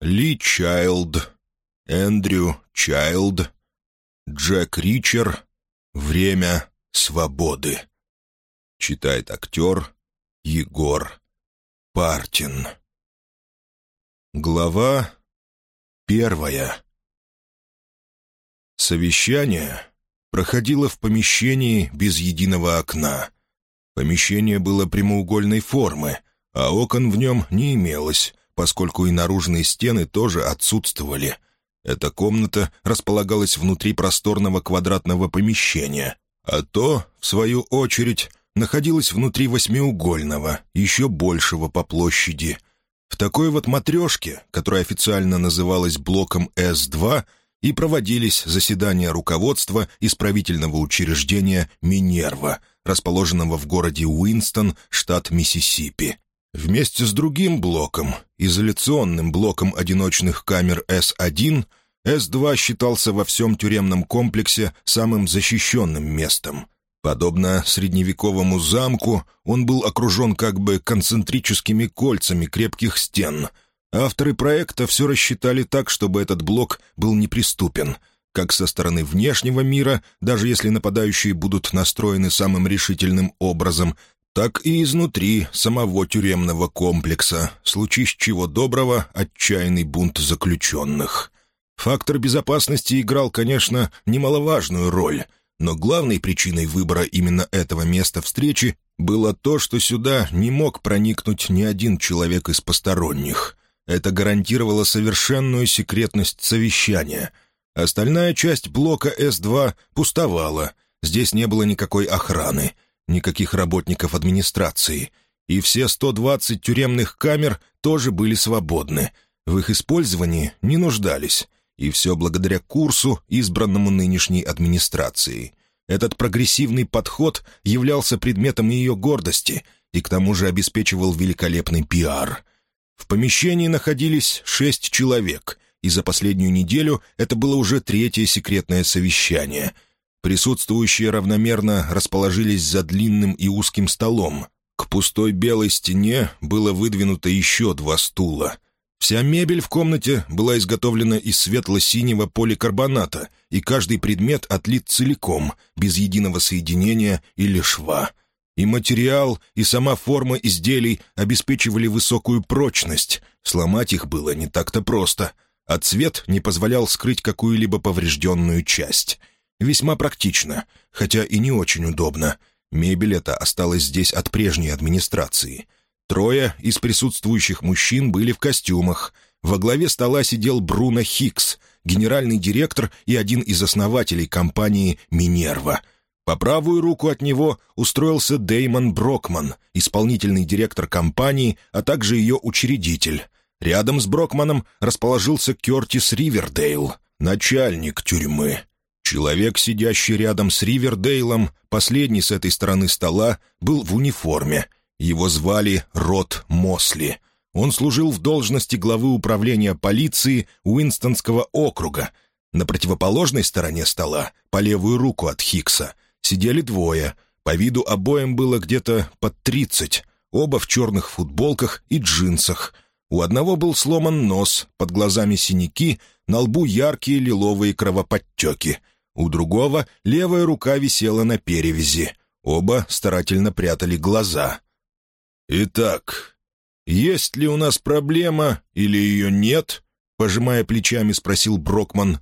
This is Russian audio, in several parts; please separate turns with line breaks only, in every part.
Ли Чайлд, Эндрю Чайлд, Джек Ричер «Время свободы». Читает актер Егор Партин. Глава первая. Совещание проходило в помещении без единого окна. Помещение было прямоугольной формы, а окон в нем не имелось, поскольку и наружные стены тоже отсутствовали. Эта комната располагалась внутри просторного квадратного помещения, а то, в свою очередь, находилась внутри восьмиугольного, еще большего по площади. В такой вот матрешке, которая официально называлась блоком С-2, и проводились заседания руководства исправительного учреждения «Минерва», расположенного в городе Уинстон, штат Миссисипи. Вместе с другим блоком, изоляционным блоком одиночных камер С-1, С-2 считался во всем тюремном комплексе самым защищенным местом. Подобно средневековому замку, он был окружен как бы концентрическими кольцами крепких стен. Авторы проекта все рассчитали так, чтобы этот блок был неприступен — как со стороны внешнего мира, даже если нападающие будут настроены самым решительным образом, так и изнутри самого тюремного комплекса, случись чего доброго, отчаянный бунт заключенных. Фактор безопасности играл, конечно, немаловажную роль, но главной причиной выбора именно этого места встречи было то, что сюда не мог проникнуть ни один человек из посторонних. Это гарантировало совершенную секретность совещания. Остальная часть блока С-2 пустовала, здесь не было никакой охраны — никаких работников администрации, и все 120 тюремных камер тоже были свободны, в их использовании не нуждались, и все благодаря курсу, избранному нынешней администрацией. Этот прогрессивный подход являлся предметом ее гордости и к тому же обеспечивал великолепный пиар. В помещении находились шесть человек, и за последнюю неделю это было уже третье секретное совещание — Присутствующие равномерно расположились за длинным и узким столом. К пустой белой стене было выдвинуто еще два стула. Вся мебель в комнате была изготовлена из светло-синего поликарбоната, и каждый предмет отлит целиком, без единого соединения или шва. И материал, и сама форма изделий обеспечивали высокую прочность. Сломать их было не так-то просто, а цвет не позволял скрыть какую-либо поврежденную часть — Весьма практично, хотя и не очень удобно. Мебель эта осталась здесь от прежней администрации. Трое из присутствующих мужчин были в костюмах. Во главе стола сидел Бруно Хикс, генеральный директор и один из основателей компании «Минерва». По правую руку от него устроился Деймон Брокман, исполнительный директор компании, а также ее учредитель. Рядом с Брокманом расположился Кертис Ривердейл, начальник тюрьмы. Человек, сидящий рядом с Ривердейлом, последний с этой стороны стола, был в униформе. Его звали Рот Мосли. Он служил в должности главы управления полиции Уинстонского округа. На противоположной стороне стола, по левую руку от Хикса, сидели двое. По виду обоим было где-то под тридцать. Оба в черных футболках и джинсах. У одного был сломан нос, под глазами синяки, на лбу яркие лиловые кровоподтеки — у другого левая рука висела на перевязи. Оба старательно прятали глаза. «Итак, есть ли у нас проблема или ее нет?» Пожимая плечами, спросил Брокман.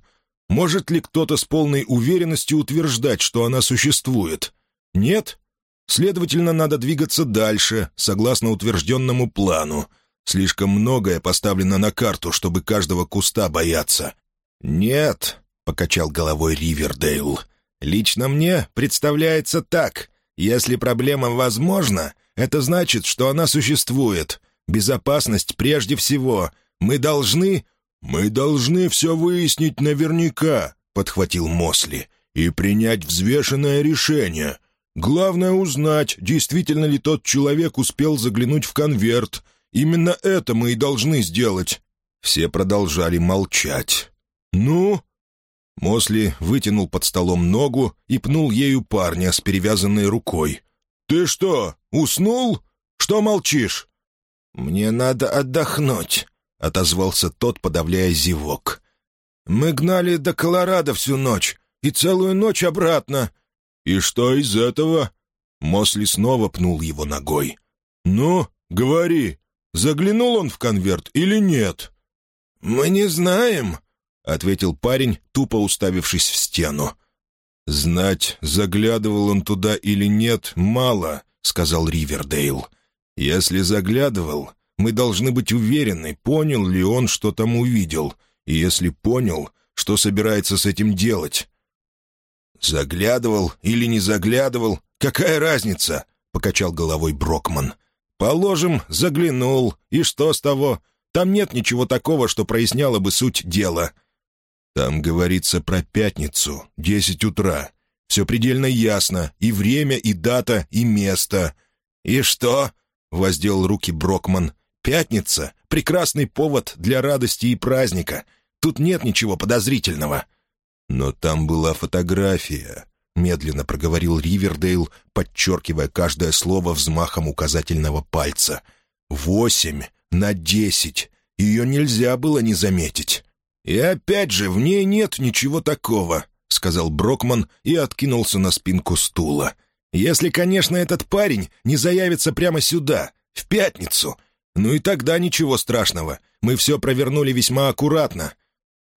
«Может ли кто-то с полной уверенностью утверждать, что она существует? Нет? Следовательно, надо двигаться дальше, согласно утвержденному плану. Слишком многое поставлено на карту, чтобы каждого куста бояться. Нет, — покачал головой Ривердейл. «Лично мне представляется так. Если проблема возможна, это значит, что она существует. Безопасность прежде всего. Мы должны...» «Мы должны все выяснить наверняка», — подхватил Мосли, «и принять взвешенное решение. Главное узнать, действительно ли тот человек успел заглянуть в конверт. Именно это мы и должны сделать». Все продолжали молчать. «Ну?» Мосли вытянул под столом ногу и пнул ею парня с перевязанной рукой. «Ты что, уснул? Что молчишь?» «Мне надо отдохнуть», — отозвался тот, подавляя зевок. «Мы гнали до Колорадо всю ночь и целую ночь обратно». «И что из этого?» Мосли снова пнул его ногой. «Ну, говори, заглянул он в конверт или нет?» «Мы не знаем», — ответил парень, тупо уставившись в стену. «Знать, заглядывал он туда или нет, мало», — сказал Ривердейл. «Если заглядывал, мы должны быть уверены, понял ли он, что там увидел, и если понял, что собирается с этим делать». «Заглядывал или не заглядывал, какая разница?» — покачал головой Брокман. «Положим, заглянул, и что с того? Там нет ничего такого, что проясняло бы суть дела». «Там говорится про пятницу, десять утра. Все предельно ясно, и время, и дата, и место». «И что?» — воздел руки Брокман. «Пятница — прекрасный повод для радости и праздника. Тут нет ничего подозрительного». «Но там была фотография», — медленно проговорил Ривердейл, подчеркивая каждое слово взмахом указательного пальца. «Восемь на десять. Ее нельзя было не заметить». «И опять же, в ней нет ничего такого», — сказал Брокман и откинулся на спинку стула. «Если, конечно, этот парень не заявится прямо сюда, в пятницу. Ну и тогда ничего страшного. Мы все провернули весьма аккуратно».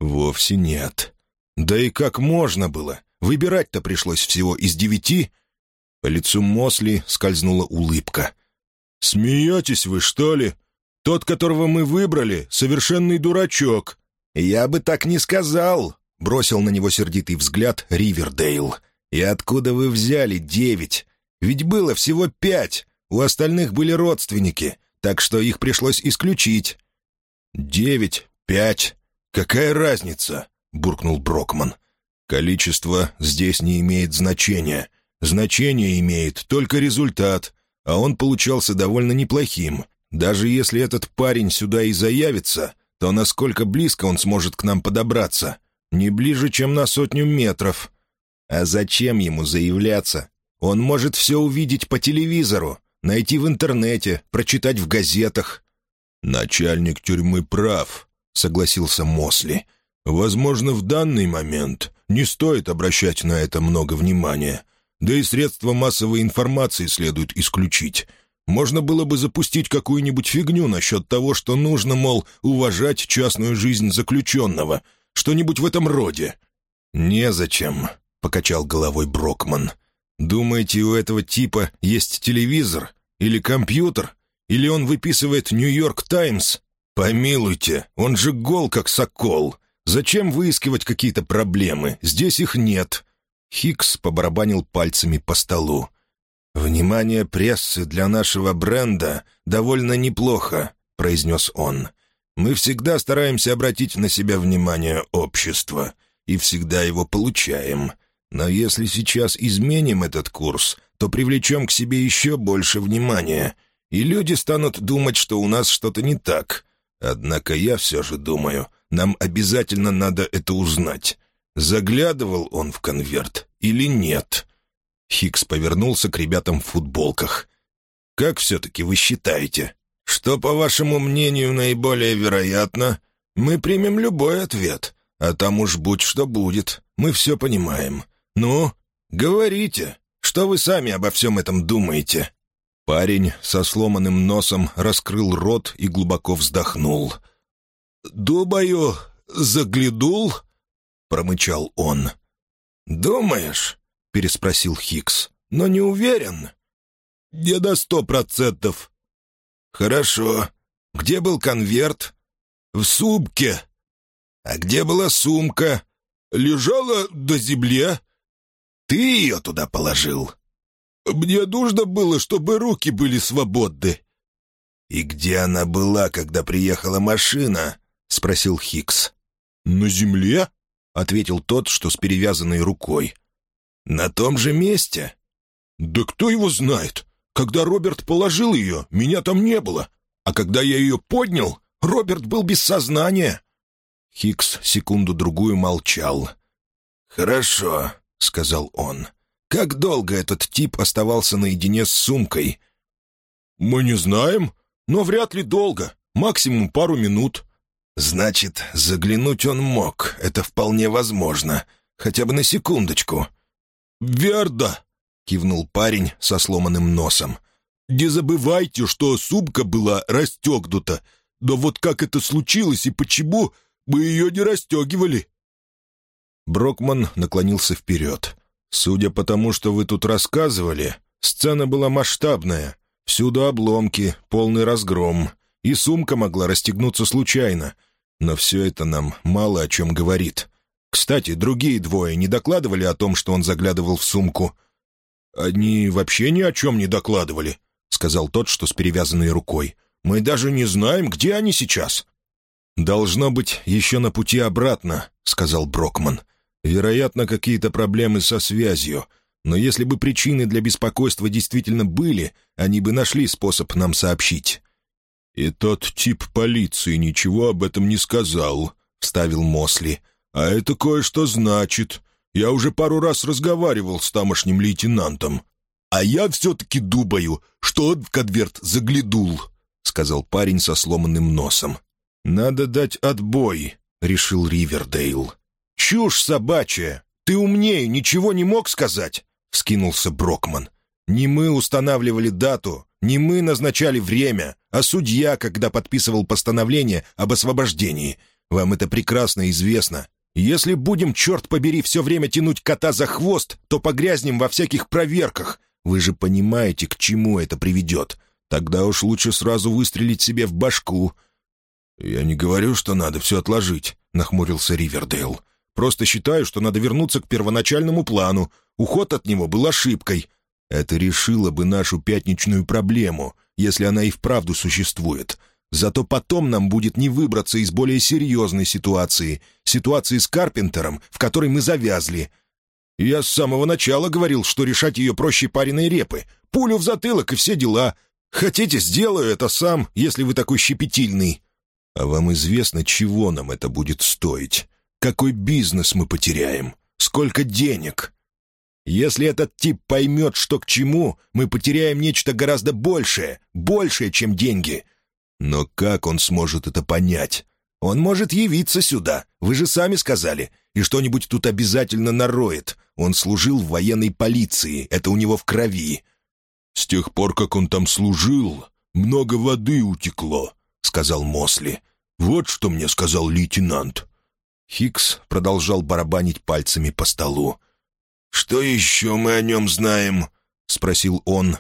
«Вовсе нет. Да и как можно было? Выбирать-то пришлось всего из девяти». По лицу Мосли скользнула улыбка. «Смеетесь вы, что ли? Тот, которого мы выбрали, совершенный дурачок». «Я бы так не сказал», — бросил на него сердитый взгляд Ривердейл. «И откуда вы взяли девять? Ведь было всего пять. У остальных были родственники, так что их пришлось исключить». «Девять, пять. Какая разница?» — буркнул Брокман. «Количество здесь не имеет значения. Значение имеет только результат, а он получался довольно неплохим. Даже если этот парень сюда и заявится, то насколько близко он сможет к нам подобраться? Не ближе, чем на сотню метров. А зачем ему заявляться? Он может все увидеть по телевизору, найти в интернете, прочитать в газетах. «Начальник тюрьмы прав», — согласился Мосли. «Возможно, в данный момент не стоит обращать на это много внимания. Да и средства массовой информации следует исключить. Можно было бы запустить какую-нибудь фигню насчет того, что нужно, мол, уважать частную жизнь заключенного. Что-нибудь в этом роде». «Незачем», — покачал головой Брокман. «Думаете, у этого типа есть телевизор? Или компьютер? Или он выписывает «Нью-Йорк Таймс»? Помилуйте, он же гол, как сокол. Зачем выискивать какие-то проблемы? Здесь их нет». Хикс побарабанил пальцами по столу. «Внимание прессы для нашего бренда довольно неплохо», — произнес он. «Мы всегда стараемся обратить на себя внимание общества, и всегда его получаем. Но если сейчас изменим этот курс, то привлечем к себе еще больше внимания, и люди станут думать, что у нас что-то не так. Однако я все же думаю, нам обязательно надо это узнать. Заглядывал он в конверт или нет?» Хикс повернулся к ребятам в футболках. «Как все-таки вы считаете? Что, по вашему мнению, наиболее вероятно? Мы примем любой ответ, а там уж будь что будет, мы все понимаем. Ну, говорите, что вы сами обо всем этом думаете?» Парень со сломанным носом раскрыл рот и глубоко вздохнул. «Думаю, заглянул?» — промычал он. «Думаешь?» — переспросил Хикс. «Но не уверен». «Не до сто процентов». «Хорошо. Где был конверт?» «В сумке». «А где была сумка?» «Лежала до земле». «Ты ее туда положил?» «Мне нужно было, чтобы руки были свободны». «И где она была, когда приехала машина?» — спросил Хикс. «На земле?» — ответил тот, что с перевязанной рукой. «На том же месте?» «Да кто его знает? Когда Роберт положил ее, меня там не было. А когда я ее поднял, Роберт был без сознания». Хикс секунду-другую молчал. «Хорошо», — сказал он. «Как долго этот тип оставался наедине с сумкой?» «Мы не знаем, но вряд ли долго. Максимум пару минут. «Значит, заглянуть он мог. Это вполне возможно. Хотя бы на секундочку».
«Верда!» — кивнул парень со сломанным носом. «Не забывайте, что сумка была расстегнута. Да вот как это случилось и почему мы ее не расстегивали?»
Брокман наклонился вперед. «Судя по тому, что вы тут рассказывали, сцена была масштабная. Всюду обломки, полный разгром. И сумка могла расстегнуться случайно. Но все это нам мало о чем говорит. Кстати, другие двое не докладывали о том, что он заглядывал в сумку?»
«Они вообще ни о чем не докладывали», — сказал тот, что с перевязанной рукой. «Мы даже не знаем, где они сейчас».
«Должно быть, еще на пути обратно», — сказал Брокман. «Вероятно, какие-то проблемы со связью. Но если бы причины для беспокойства действительно были, они бы нашли способ нам сообщить».
«И тот тип полиции ничего об этом не сказал», — вставил Мосли. «А это кое-что значит. Я уже пару раз разговаривал с тамошним лейтенантом. А я все-таки думаю, что он в конверт заглянул», — сказал парень со сломанным носом.
«Надо дать отбой», — решил Ривердейл.
«Чушь собачья! Ты умнее, ничего не мог сказать?»
— вскинулся Брокман. «Не мы устанавливали дату, не мы назначали время, а судья, когда подписывал постановление об освобождении. Вам это прекрасно известно. Если будем, черт побери, все время тянуть кота за хвост, то погрязнем во всяких проверках. Вы же понимаете, к чему это приведет. Тогда уж лучше сразу выстрелить себе в башку».
«Я не говорю, что надо все отложить», — нахмурился Ривердейл.
«Просто считаю, что надо вернуться к первоначальному плану. Уход от него был ошибкой. Это решило бы нашу пятничную проблему, если она и вправду существует. Зато потом нам будет не выбраться из более серьезной ситуации, ситуации с Карпентером, в которой мы завязли. Я с самого начала говорил, что решать ее проще пареной репы. Пулю в затылок и все дела. Хотите, сделаю это сам, если вы такой щепетильный. А вам известно, чего нам это будет стоить? Какой бизнес мы потеряем? Сколько денег?» Если этот тип поймет, что к чему, мы потеряем нечто гораздо большее, большее, чем деньги. Но как он сможет это понять? Он может явиться сюда, вы же сами сказали, и что-нибудь тут обязательно нароет. Он служил в военной полиции, это у него в крови.
«С тех пор, как он там служил, много воды утекло», — сказал Мосли. «Вот что мне сказал лейтенант».
Хикс продолжал барабанить пальцами по столу.
«Что еще мы о нем знаем?» — спросил он.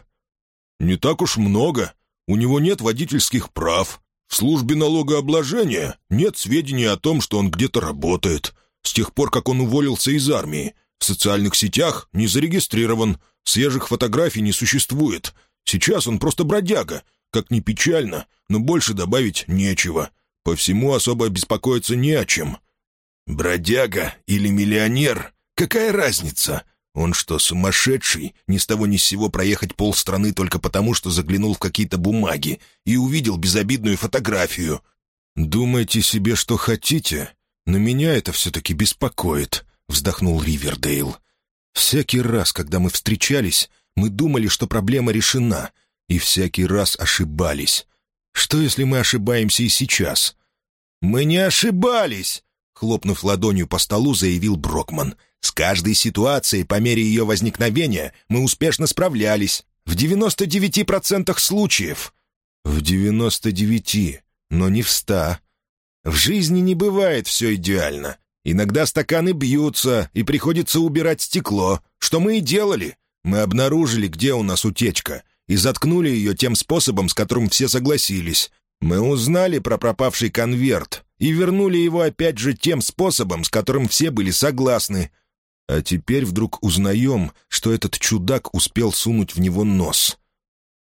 «Не так уж много. У него нет водительских прав. В службе налогообложения нет сведений о том, что он где-то работает. С тех пор, как он уволился из армии. В социальных сетях не зарегистрирован. Свежих фотографий не существует. Сейчас он просто бродяга. Как ни печально, но больше добавить нечего. По всему особо беспокоиться не о чем».
«Бродяга или миллионер?» Какая разница? Он что, сумасшедший? Ни с того ни с сего проехать полстраны только потому, что заглянул в какие-то бумаги и увидел безобидную фотографию.
«Думайте себе, что хотите, но меня это все-таки беспокоит», — вздохнул Ривердейл. «Всякий раз, когда мы встречались, мы думали, что проблема решена, и всякий раз ошибались. Что, если мы ошибаемся и сейчас?»
«Мы не ошибались!» — хлопнув ладонью по столу, заявил Брокман — с каждой ситуацией по мере ее возникновения мы успешно справлялись. В 99% случаев.
В 99, но не в 100.
В жизни не бывает все идеально. Иногда стаканы бьются, и приходится убирать стекло. Что мы и делали. Мы обнаружили, где у нас утечка, и заткнули ее тем способом, с которым все согласились. Мы узнали про пропавший конверт и вернули его опять же тем способом, с которым все были согласны.
А теперь вдруг узнаем, что этот чудак успел сунуть в него нос.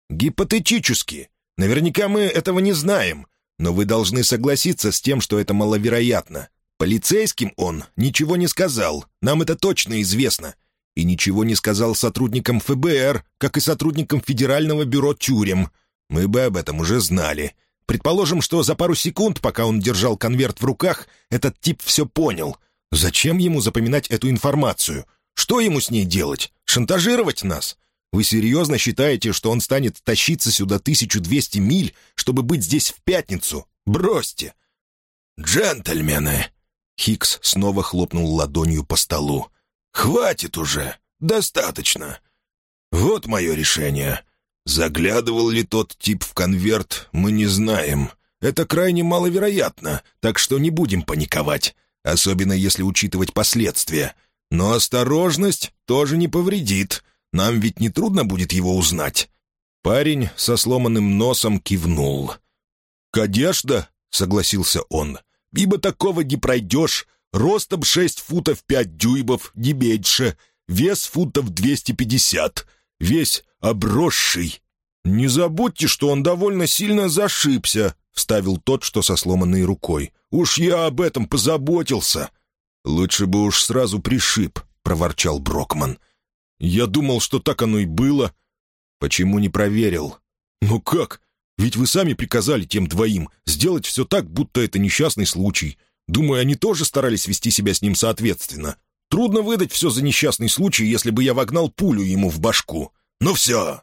Гипотетически. Наверняка мы этого не знаем. Но вы должны согласиться с тем, что это маловероятно. Полицейским он ничего не сказал, нам это точно известно. И ничего не сказал сотрудникам ФБР, как и сотрудникам Федерального бюро тюрем. Мы бы об этом уже знали. Предположим, что за пару секунд, пока он держал конверт в руках, этот тип все понял — Зачем ему запоминать эту информацию? Что ему с ней делать? Шантажировать нас? Вы серьезно считаете, что он станет тащиться сюда 1200 миль, чтобы быть здесь в пятницу? Бросьте!»
«Джентльмены!» Хикс снова хлопнул ладонью по столу. «Хватит уже! Достаточно! Вот мое решение. Заглядывал ли тот тип в конверт, мы не знаем. Это крайне маловероятно, так что не будем паниковать, особенно если учитывать последствия. Но осторожность тоже не повредит. Нам ведь не трудно будет его узнать». Парень со сломанным носом кивнул. «Конечно», — согласился он, — «ибо такого не пройдешь. Ростом шесть футов пять дюймов, не меньше. Вес футов двести пятьдесят. Весь обросший». «Не забудьте, что он довольно сильно зашибся», — вставил тот, что со сломанной рукой. «Уж я об этом позаботился». «Лучше бы уж сразу пришиб», — проворчал Брокман. «Я думал, что так оно и было». «Почему не проверил?» «Ну как? Ведь вы сами приказали тем двоим сделать все так, будто это несчастный случай. Думаю, они тоже старались вести себя с ним соответственно. Трудно выдать все за несчастный случай, если бы я вогнал пулю ему в башку. Ну все,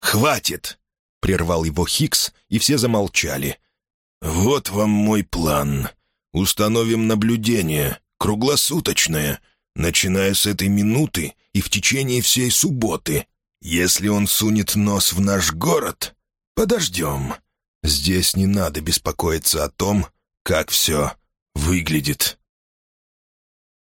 хватит!» — прервал его Хикс, и все замолчали. «Вот вам мой план. Установим наблюдение, круглосуточное, начиная с этой минуты и в течение всей субботы. Если он сунет нос в наш город, подождем. Здесь не надо беспокоиться о том, как все выглядит».